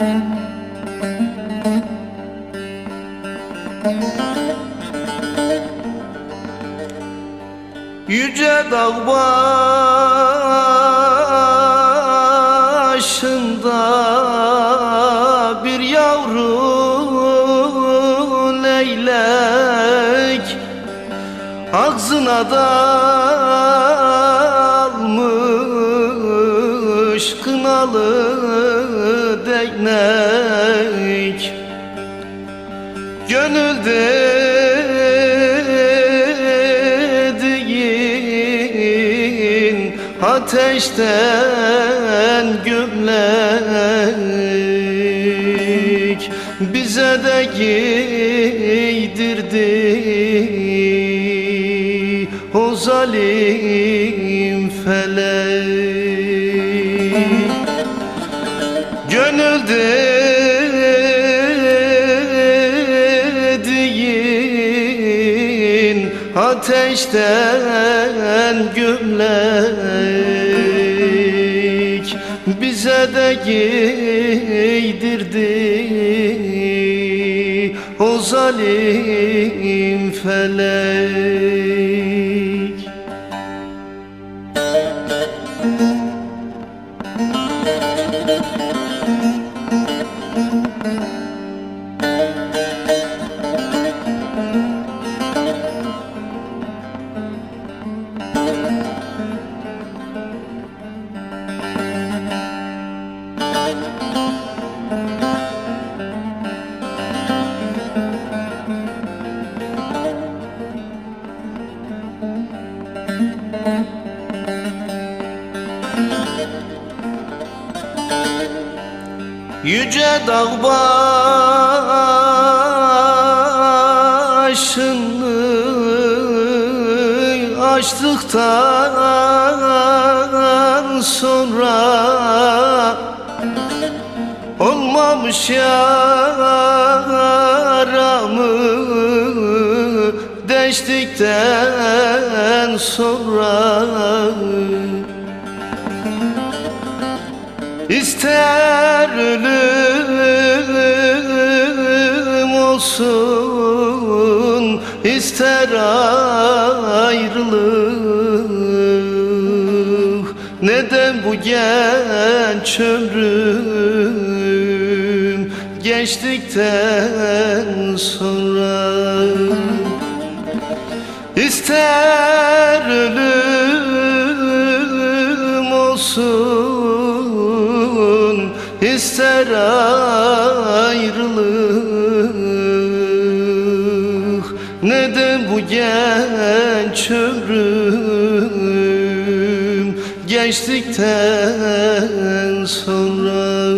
Yüce dağ başında bir yavru leylek Ağzına dalmış kınalı değnek Gönül dediğin ateşten gömlek Bize de giydirdi o zalim felek Gönül dediğin ateşten gömlek Bize de giydirdi. O zalim felek Yüce dağ başını açtıktan sonra Olmamış yaramı deştikten sonra İster ölüm olsun ister ayrılık. Neden bu genç ömrüm geçtikten sonra İster ölüm olsun ister ayrılık. Neden bu genç ömrüm? Geçtikten sonra